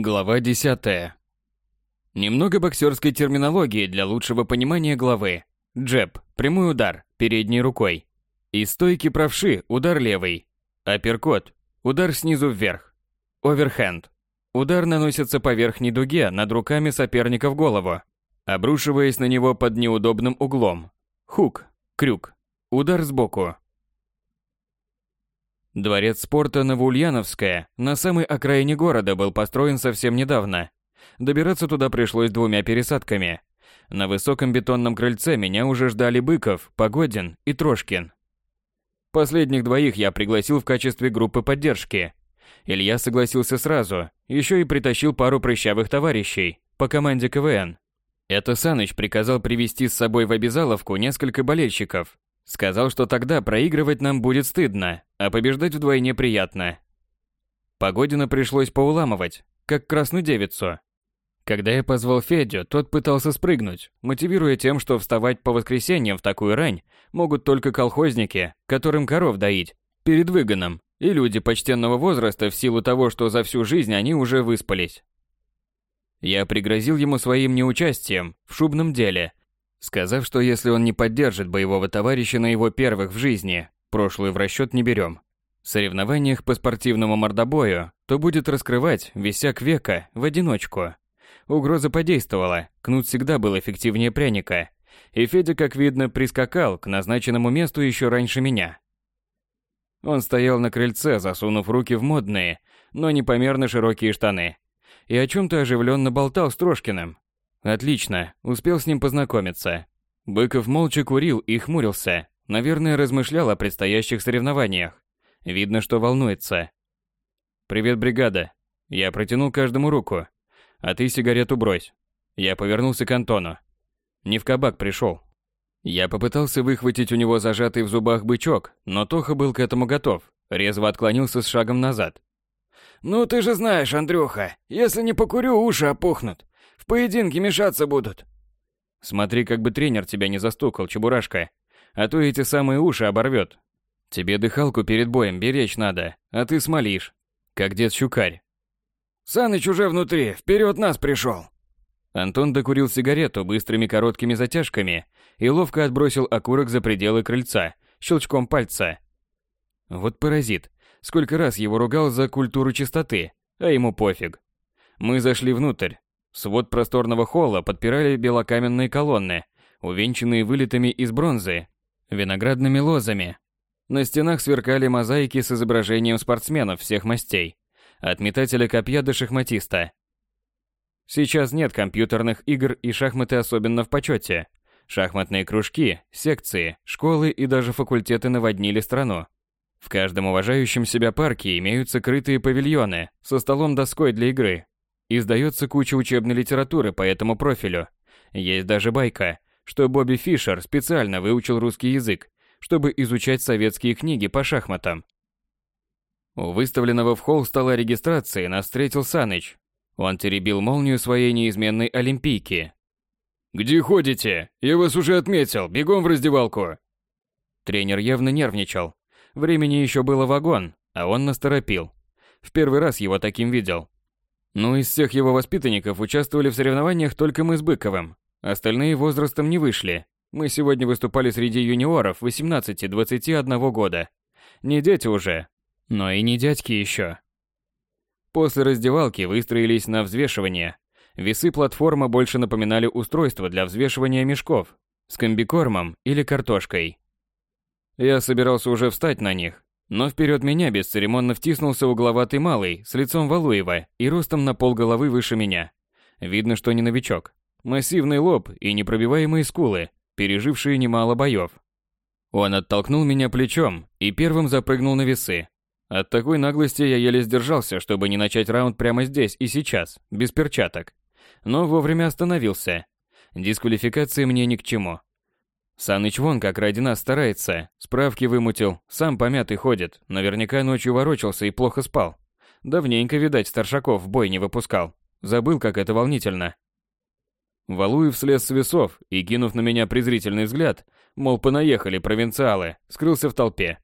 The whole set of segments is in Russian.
Глава 10. Немного боксерской терминологии для лучшего понимания главы. Джеб – прямой удар, передней рукой. Из стойки правши – удар левый. Апперкот – удар снизу вверх. Оверхенд – удар наносится по верхней дуге над руками соперника в голову, обрушиваясь на него под неудобным углом. Хук – крюк. Удар сбоку. Дворец спорта Новоульяновская на самой окраине города был построен совсем недавно. Добираться туда пришлось двумя пересадками. На высоком бетонном крыльце меня уже ждали Быков, Погодин и Трошкин. Последних двоих я пригласил в качестве группы поддержки. Илья согласился сразу, еще и притащил пару прыщавых товарищей по команде КВН. Это Саныч приказал привести с собой в обязаловку несколько болельщиков, Сказал, что тогда проигрывать нам будет стыдно, а побеждать вдвойне приятно. Погодина пришлось поуламывать, как красную девицу. Когда я позвал Федю, тот пытался спрыгнуть, мотивируя тем, что вставать по воскресеньям в такую рань могут только колхозники, которым коров доить, перед выгоном, и люди почтенного возраста в силу того, что за всю жизнь они уже выспались. Я пригрозил ему своим неучастием в шубном деле сказав, что если он не поддержит боевого товарища на его первых в жизни, прошлую в расчет не берем. В соревнованиях по спортивному мордобою, то будет раскрывать висяк века в одиночку. Угроза подействовала, кнут всегда был эффективнее пряника. И Федя, как видно, прискакал к назначенному месту еще раньше меня. Он стоял на крыльце, засунув руки в модные, но непомерно широкие штаны, и о чем-то оживленно болтал с Трошкиным, Отлично, успел с ним познакомиться. Быков молча курил и хмурился, наверное, размышлял о предстоящих соревнованиях. Видно, что волнуется. «Привет, бригада». Я протянул каждому руку. «А ты сигарету брось». Я повернулся к Антону. Не в кабак пришел. Я попытался выхватить у него зажатый в зубах бычок, но Тоха был к этому готов, резво отклонился с шагом назад. «Ну ты же знаешь, Андрюха, если не покурю, уши опухнут. Поединке мешаться будут. Смотри, как бы тренер тебя не застукал, чебурашка. А то эти самые уши оборвет. Тебе дыхалку перед боем беречь надо, а ты смолишь. Как дед Щукарь. Саныч уже внутри, вперед нас пришел. Антон докурил сигарету быстрыми короткими затяжками и ловко отбросил окурок за пределы крыльца, щелчком пальца. Вот паразит. Сколько раз его ругал за культуру чистоты, а ему пофиг. Мы зашли внутрь, Свод просторного холла подпирали белокаменные колонны, увенчанные вылитыми из бронзы, виноградными лозами. На стенах сверкали мозаики с изображением спортсменов всех мастей, от метателя копья до шахматиста. Сейчас нет компьютерных игр и шахматы особенно в почете. Шахматные кружки, секции, школы и даже факультеты наводнили страну. В каждом уважающем себя парке имеются крытые павильоны со столом-доской для игры, Издается куча учебной литературы по этому профилю. Есть даже байка, что Бобби Фишер специально выучил русский язык, чтобы изучать советские книги по шахматам. У выставленного в холл стола регистрации нас встретил Саныч. Он теребил молнию своей неизменной олимпийки. «Где ходите? Я вас уже отметил, бегом в раздевалку!» Тренер явно нервничал. Времени еще было вагон, а он нас торопил. В первый раз его таким видел. Ну, из всех его воспитанников участвовали в соревнованиях только мы с Быковым. Остальные возрастом не вышли. Мы сегодня выступали среди юниоров 18-21 года. Не дети уже, но и не дядьки еще. После раздевалки выстроились на взвешивание. Весы-платформа больше напоминали устройство для взвешивания мешков с комбикормом или картошкой. Я собирался уже встать на них, но вперед меня бесцеремонно втиснулся угловатый малый с лицом Валуева и ростом на полголовы выше меня. Видно, что не новичок. Массивный лоб и непробиваемые скулы, пережившие немало боев. Он оттолкнул меня плечом и первым запрыгнул на весы. От такой наглости я еле сдержался, чтобы не начать раунд прямо здесь и сейчас, без перчаток. Но вовремя остановился. Дисквалификация мне ни к чему. Саныч вон как ради нас старается, справки вымутил, сам помятый ходит, наверняка ночью ворочался и плохо спал. Давненько, видать, старшаков в бой не выпускал. Забыл, как это волнительно. Валуев слез с весов и, кинув на меня презрительный взгляд, мол, понаехали провинциалы, скрылся в толпе.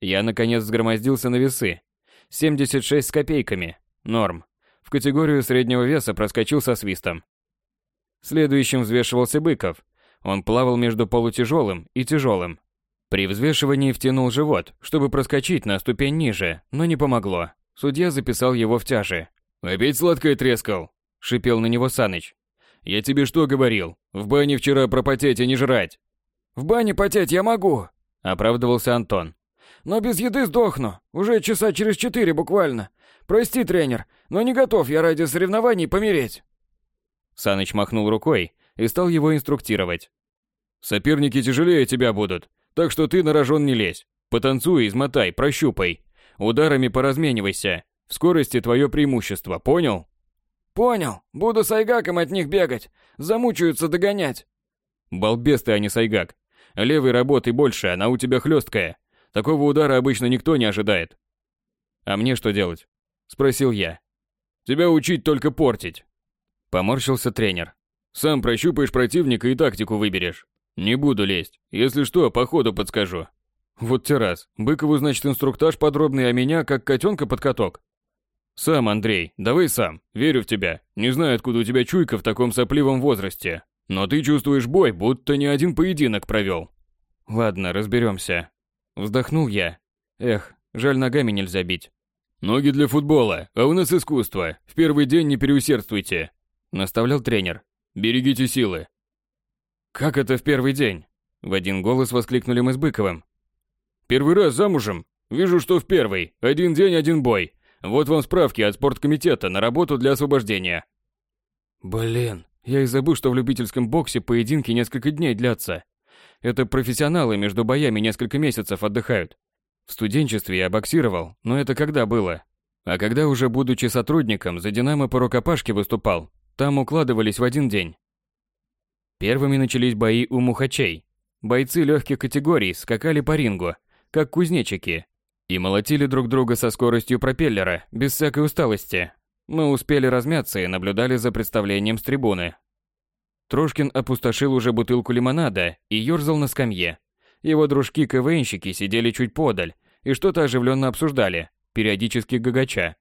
Я, наконец, сгромоздился на весы. 76 с копейками. Норм. В категорию среднего веса проскочил со свистом. Следующим взвешивался Быков. Он плавал между полутяжелым и тяжелым. При взвешивании втянул живот, чтобы проскочить на ступень ниже, но не помогло. Судья записал его в тяжи. «Опять сладкое трескал?» – шипел на него Саныч. «Я тебе что говорил? В бане вчера пропотеть и не жрать!» «В бане потеть я могу!» – оправдывался Антон. «Но без еды сдохну. Уже часа через четыре буквально. Прости, тренер, но не готов я ради соревнований помереть». Саныч махнул рукой и стал его инструктировать. «Соперники тяжелее тебя будут, так что ты на рожон не лезь. Потанцуй, измотай, прощупай. Ударами поразменивайся. В скорости твое преимущество, понял?» «Понял. Буду с Айгаком от них бегать. Замучаются догонять». «Балбес ты, а не Сайгак. Левой работы больше, она у тебя хлесткая. Такого удара обычно никто не ожидает». «А мне что делать?» – спросил я. «Тебя учить только портить». Поморщился тренер. «Сам прощупаешь противника и тактику выберешь. Не буду лезть. Если что, по ходу подскажу». Вот те раз. Быкову, значит, инструктаж подробный, а меня как котенка под каток. Сам, Андрей, давай сам. Верю в тебя. Не знаю, откуда у тебя чуйка в таком сопливом возрасте. Но ты чувствуешь бой, будто не один поединок провел. Ладно, разберемся. Вздохнул я. Эх, жаль, ногами нельзя бить. Ноги для футбола, а у нас искусство. В первый день не переусердствуйте. Наставлял тренер. Берегите силы. Как это в первый день? В один голос воскликнули мы с Быковым. Первый раз замужем? Вижу, что в первый. Один день, один бой. Вот вам справки от спорткомитета на работу для освобождения. Блин, я и забыл, что в любительском боксе поединки несколько дней длятся. Это профессионалы между боями несколько месяцев отдыхают. В студенчестве я боксировал, но это когда было? А когда уже будучи сотрудником за «Динамо» по рукопашке выступал, там укладывались в один день. Первыми начались бои у мухачей. Бойцы легких категорий скакали по рингу, как кузнечики, и молотили друг друга со скоростью пропеллера, без всякой усталости. Мы успели размяться и наблюдали за представлением с трибуны. Трошкин опустошил уже бутылку лимонада и ёрзал на скамье. Его дружки-КВНщики сидели чуть подаль и что-то оживленно обсуждали, периодически гагача.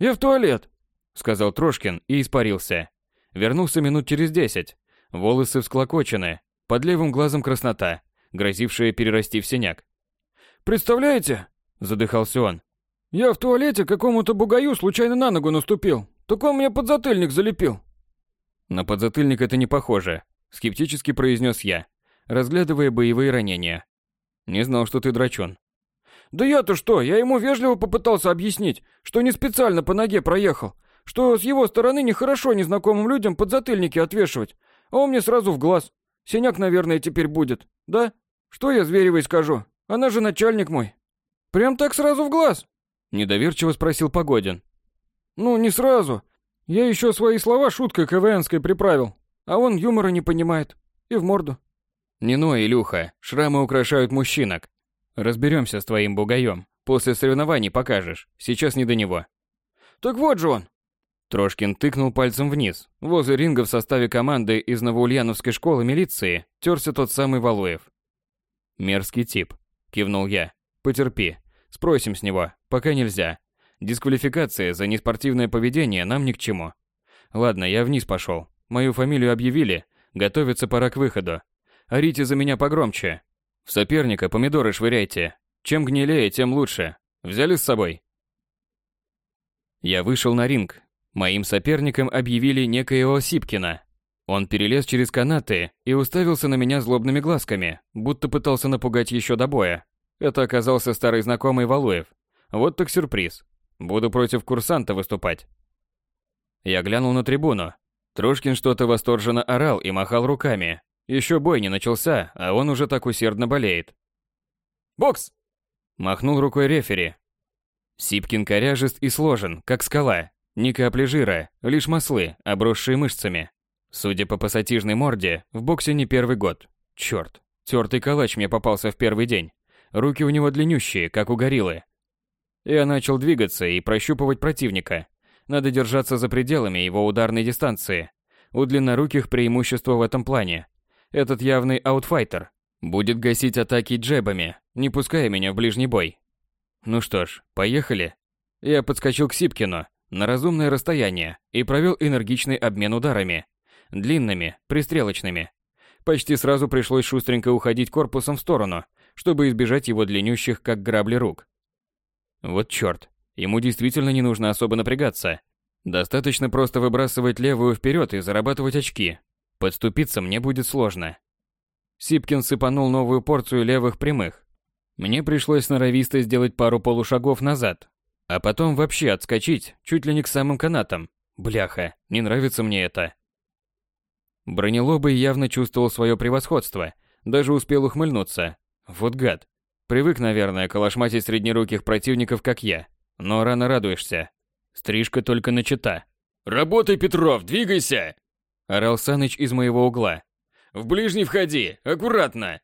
«Я в туалет», — сказал Трошкин и испарился. Вернулся минут через десять, волосы всклокочены, под левым глазом краснота, грозившая перерасти в синяк. «Представляете?» – задыхался он. «Я в туалете какому-то бугаю случайно на ногу наступил. Так он мне подзатыльник залепил». «На подзатыльник это не похоже», – скептически произнес я, разглядывая боевые ранения. «Не знал, что ты драчун». «Да я-то что? Я ему вежливо попытался объяснить, что не специально по ноге проехал, что с его стороны нехорошо незнакомым людям подзатыльники отвешивать, а он мне сразу в глаз. Синяк, наверное, теперь будет, да? Что я Зверевой скажу? Она же начальник мой. Прям так сразу в глаз? Недоверчиво спросил Погодин. Ну, не сразу. Я еще свои слова шуткой КВНской приправил. А он юмора не понимает. И в морду. Не ной, Илюха, шрамы украшают мужчинок. Разберемся с твоим бугаем. После соревнований покажешь. Сейчас не до него. Так вот же он. Трошкин тыкнул пальцем вниз. Возле ринга в составе команды из Новоульяновской школы милиции терся тот самый Валуев. Мерзкий тип, кивнул я. Потерпи. Спросим с него. Пока нельзя. Дисквалификация за неспортивное поведение нам ни к чему. Ладно, я вниз пошел. Мою фамилию объявили. Готовиться пора к выходу. Орите за меня погромче. В соперника помидоры швыряйте. Чем гнилее, тем лучше. Взяли с собой? Я вышел на ринг, Моим соперником объявили некоего Сипкина. Он перелез через канаты и уставился на меня злобными глазками, будто пытался напугать еще до боя. Это оказался старый знакомый Валуев. Вот так сюрприз. Буду против курсанта выступать. Я глянул на трибуну. Трошкин что-то восторженно орал и махал руками. Еще бой не начался, а он уже так усердно болеет. «Бокс!» Махнул рукой рефери. Сипкин коряжест и сложен, как скала, ни капли жира, лишь маслы, обросшие мышцами. Судя по пассатижной морде, в боксе не первый год. Чёрт, тёртый калач мне попался в первый день. Руки у него длиннющие, как у гориллы. Я начал двигаться и прощупывать противника. Надо держаться за пределами его ударной дистанции. У длинноруких преимущество в этом плане. Этот явный аутфайтер. Будет гасить атаки джебами, не пуская меня в ближний бой. Ну что ж, поехали. Я подскочил к Сипкину, на разумное расстояние и провел энергичный обмен ударами. Длинными, пристрелочными. Почти сразу пришлось шустренько уходить корпусом в сторону, чтобы избежать его длиннющих, как грабли, рук. Вот чёрт, ему действительно не нужно особо напрягаться. Достаточно просто выбрасывать левую вперед и зарабатывать очки. Подступиться мне будет сложно. Сипкин сыпанул новую порцию левых прямых. Мне пришлось сноровисто сделать пару полушагов назад, а потом вообще отскочить, чуть ли не к самым канатам. Бляха, не нравится мне это. Бронелобый явно чувствовал свое превосходство, даже успел ухмыльнуться. Вот гад. Привык, наверное, калашматить среднеруких противников, как я. Но рано радуешься. Стрижка только начата. «Работай, Петров, двигайся!» Орал Саныч из моего угла. «В ближний входи, аккуратно!»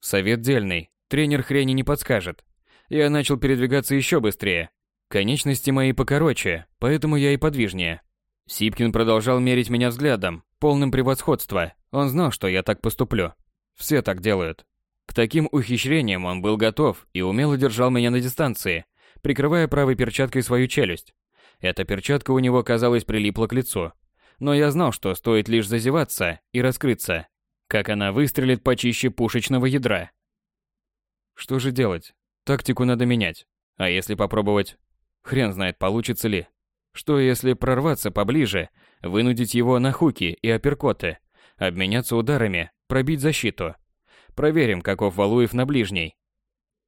Совет дельный, тренер хрени не подскажет. Я начал передвигаться еще быстрее. Конечности мои покороче, поэтому я и подвижнее. Сипкин продолжал мерить меня взглядом, полным превосходства. Он знал, что я так поступлю. Все так делают. К таким ухищрениям он был готов и умело держал меня на дистанции, прикрывая правой перчаткой свою челюсть. Эта перчатка у него, казалось, прилипла к лицу. Но я знал, что стоит лишь зазеваться и раскрыться, как она выстрелит почище пушечного ядра. Что же делать? Тактику надо менять. А если попробовать? Хрен знает, получится ли. Что если прорваться поближе, вынудить его на хуки и апперкоты, обменяться ударами, пробить защиту? Проверим, каков Валуев на ближней.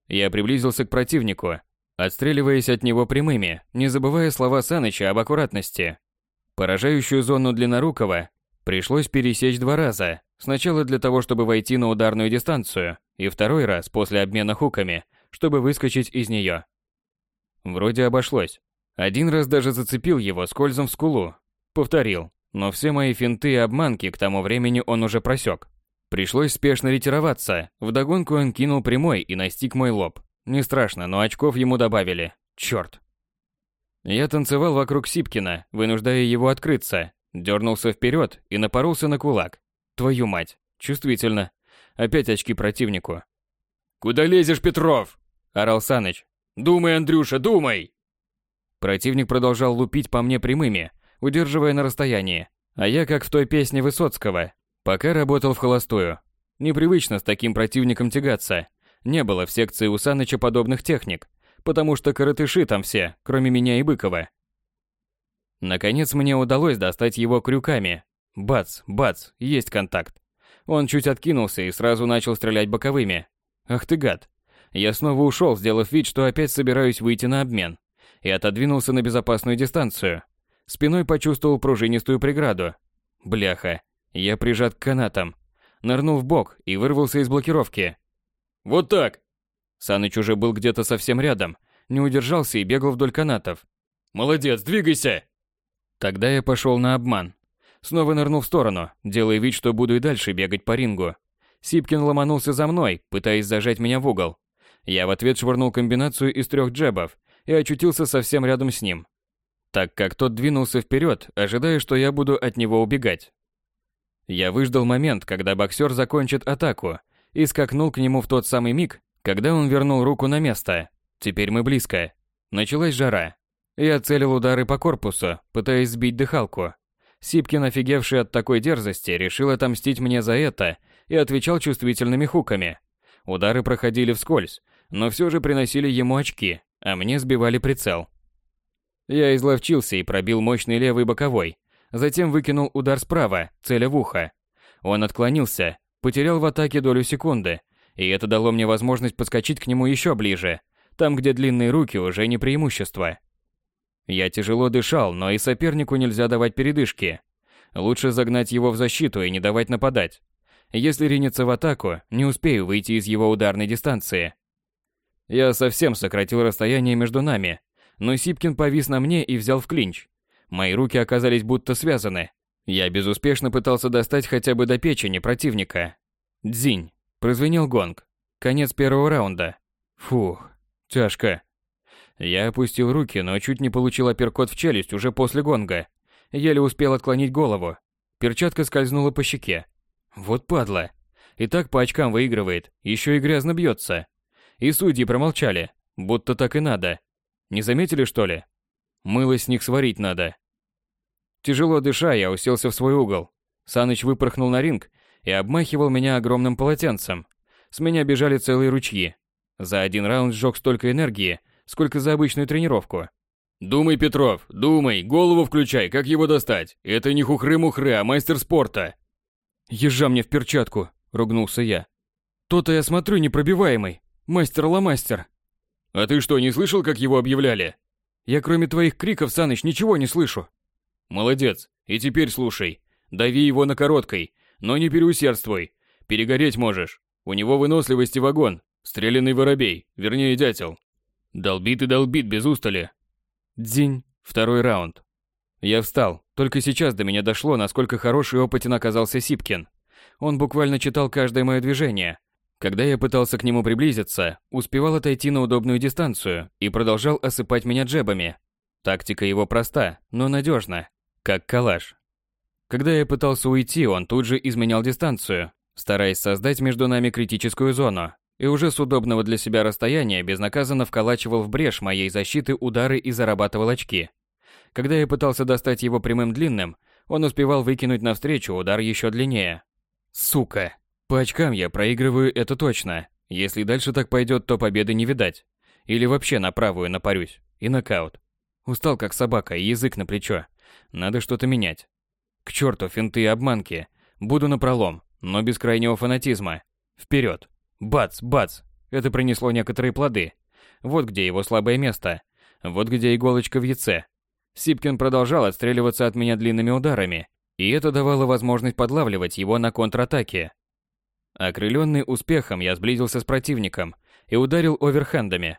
Я приблизился к противнику, отстреливаясь от него прямыми, не забывая слова Саныча об аккуратности. Поражающую зону длиннорукого пришлось пересечь два раза. Сначала для того, чтобы войти на ударную дистанцию, и второй раз после обмена хуками, чтобы выскочить из нее. Вроде обошлось. Один раз даже зацепил его скользом в скулу. Повторил, но все мои финты и обманки к тому времени он уже просек. Пришлось спешно ретироваться. Вдогонку он кинул прямой и настиг мой лоб. Не страшно, но очков ему добавили. Чёрт. Я танцевал вокруг Сипкина, вынуждая его открыться. Дернулся вперед и напоролся на кулак. Твою мать. Чувствительно. Опять очки противнику. «Куда лезешь, Петров?» – орал Саныч. «Думай, Андрюша, думай!» Противник продолжал лупить по мне прямыми, удерживая на расстоянии. А я, как в той песне Высоцкого, Пока работал в холостую. Непривычно с таким противником тягаться. Не было в секции у Саныча подобных техник, потому что коротыши там все, кроме меня и Быкова. Наконец мне удалось достать его крюками. Бац, бац, есть контакт. Он чуть откинулся и сразу начал стрелять боковыми. Ах ты гад. Я снова ушел, сделав вид, что опять собираюсь выйти на обмен. И отодвинулся на безопасную дистанцию. Спиной почувствовал пружинистую преграду. Бляха, я прижат к канатам. Нырнул в бок и вырвался из блокировки. «Вот так!» Саныч уже был где-то совсем рядом, не удержался и бегал вдоль канатов. «Молодец, двигайся!» Тогда я пошел на обман. Снова нырнул в сторону, делая вид, что буду и дальше бегать по рингу. Сипкин ломанулся за мной, пытаясь зажать меня в угол. Я в ответ швырнул комбинацию из трех джебов и очутился совсем рядом с ним. Так как тот двинулся вперед, ожидая, что я буду от него убегать. Я выждал момент, когда боксер закончит атаку, и скакнул к нему в тот самый миг, когда он вернул руку на место. Теперь мы близко. Началась жара. Я целил удары по корпусу, пытаясь сбить дыхалку. Сипкин, офигевший от такой дерзости, решил отомстить мне за это и отвечал чувствительными хуками. Удары проходили вскользь, но все же приносили ему очки, а мне сбивали прицел. Я изловчился и пробил мощный левый боковой, затем выкинул удар справа, целя в ухо. Он отклонился, потерял в атаке долю секунды, и это дало мне возможность подскочить к нему еще ближе, там, где длинные руки уже не преимущество. Я тяжело дышал, но и сопернику нельзя давать передышки. Лучше загнать его в защиту и не давать нападать. Если ринется в атаку, не успею выйти из его ударной дистанции. Я совсем сократил расстояние между нами, но Сипкин повис на мне и взял в клинч. Мои руки оказались будто связаны. Я безуспешно пытался достать хотя бы до печени противника. Дзинь. Прозвенел гонг. Конец первого раунда. Фух, тяжко. Я опустил руки, но чуть не получил апперкот в челюсть уже после гонга. Еле успел отклонить голову. Перчатка скользнула по щеке. Вот падла. И так по очкам выигрывает, еще и грязно бьется. И судьи промолчали, будто так и надо. Не заметили, что ли? Мыло с них сварить надо. Тяжело дыша, я уселся в свой угол. Саныч выпорхнул на ринг и обмахивал меня огромным полотенцем. С меня бежали целые ручьи. За один раунд сжег столько энергии, сколько за обычную тренировку. «Думай, Петров, думай, голову включай, как его достать. Это не хухры-мухры, а мастер спорта». «Ежа мне в перчатку», — ругнулся я. «То-то я смотрю непробиваемый. Мастер-ломастер». «А ты что, не слышал, как его объявляли?» «Я кроме твоих криков, Саныч, ничего не слышу». «Молодец. И теперь слушай. Дави его на короткой, но не переусердствуй. Перегореть можешь. У него выносливости вагон. Стреляный воробей, вернее дятел. Долбит и долбит без устали. Дзинь. Второй раунд. Я встал. Только сейчас до меня дошло, насколько хороший и опытен оказался Сипкин. Он буквально читал каждое мое движение. Когда я пытался к нему приблизиться, успевал отойти на удобную дистанцию и продолжал осыпать меня джебами. Тактика его проста, но надежна, как калаш. Когда я пытался уйти, он тут же изменял дистанцию, стараясь создать между нами критическую зону, и уже с удобного для себя расстояния безнаказанно вколачивал в брешь моей защиты удары и зарабатывал очки. Когда я пытался достать его прямым длинным, он успевал выкинуть навстречу удар еще длиннее. Сука. По очкам я проигрываю это точно. Если дальше так пойдет, то победы не видать. Или вообще на правую напарюсь. И нокаут. Устал как собака, и язык на плечо. Надо что-то менять. К черту финты и обманки. Буду на пролом, но без крайнего фанатизма. Вперед. Бац, бац. Это принесло некоторые плоды. Вот где его слабое место. Вот где иголочка в яйце. Сипкин продолжал отстреливаться от меня длинными ударами, и это давало возможность подлавливать его на контратаке. Окрыленный успехом, я сблизился с противником и ударил оверхендами.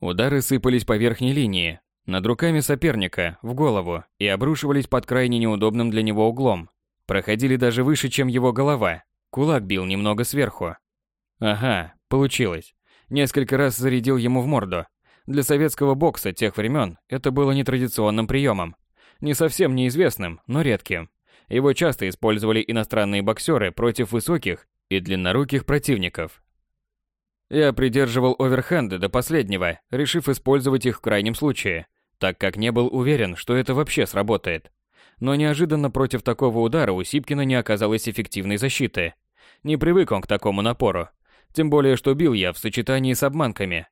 Удары сыпались по верхней линии, над руками соперника, в голову, и обрушивались под крайне неудобным для него углом. Проходили даже выше, чем его голова. Кулак бил немного сверху. Ага, получилось. Несколько раз зарядил ему в морду. Для советского бокса тех времен это было нетрадиционным приемом. Не совсем неизвестным, но редким. Его часто использовали иностранные боксеры против высоких и длинноруких противников. Я придерживал оверхенды до последнего, решив использовать их в крайнем случае, так как не был уверен, что это вообще сработает. Но неожиданно против такого удара у Сипкина не оказалось эффективной защиты. Не привык он к такому напору, тем более, что бил я в сочетании с обманками.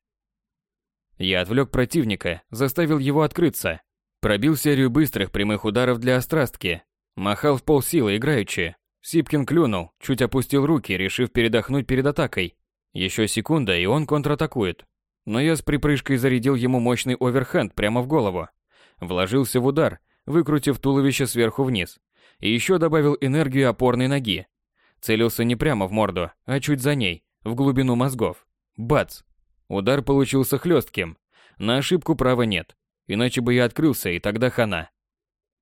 Я отвлек противника, заставил его открыться. Пробил серию быстрых прямых ударов для острастки. Махал в полсилы играючи. Сипкин клюнул, чуть опустил руки, решив передохнуть перед атакой. Еще секунда, и он контратакует. Но я с припрыжкой зарядил ему мощный оверхенд прямо в голову. Вложился в удар, выкрутив туловище сверху вниз. И еще добавил энергию опорной ноги. Целился не прямо в морду, а чуть за ней, в глубину мозгов. Бац! Удар получился хлестким. На ошибку права нет. Иначе бы я открылся, и тогда хана.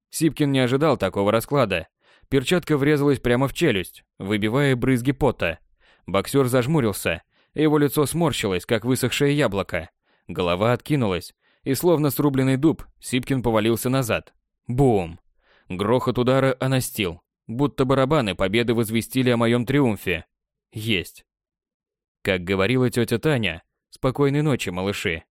Сипкин не ожидал такого расклада. Перчатка врезалась прямо в челюсть, выбивая брызги пота. Боксер зажмурился, его лицо сморщилось, как высохшее яблоко. Голова откинулась, и словно срубленный дуб, Сипкин повалился назад. Бум! Грохот удара анастил, будто барабаны победы возвестили о моем триумфе. Есть. Как говорила тетя Таня, спокойной ночи, малыши.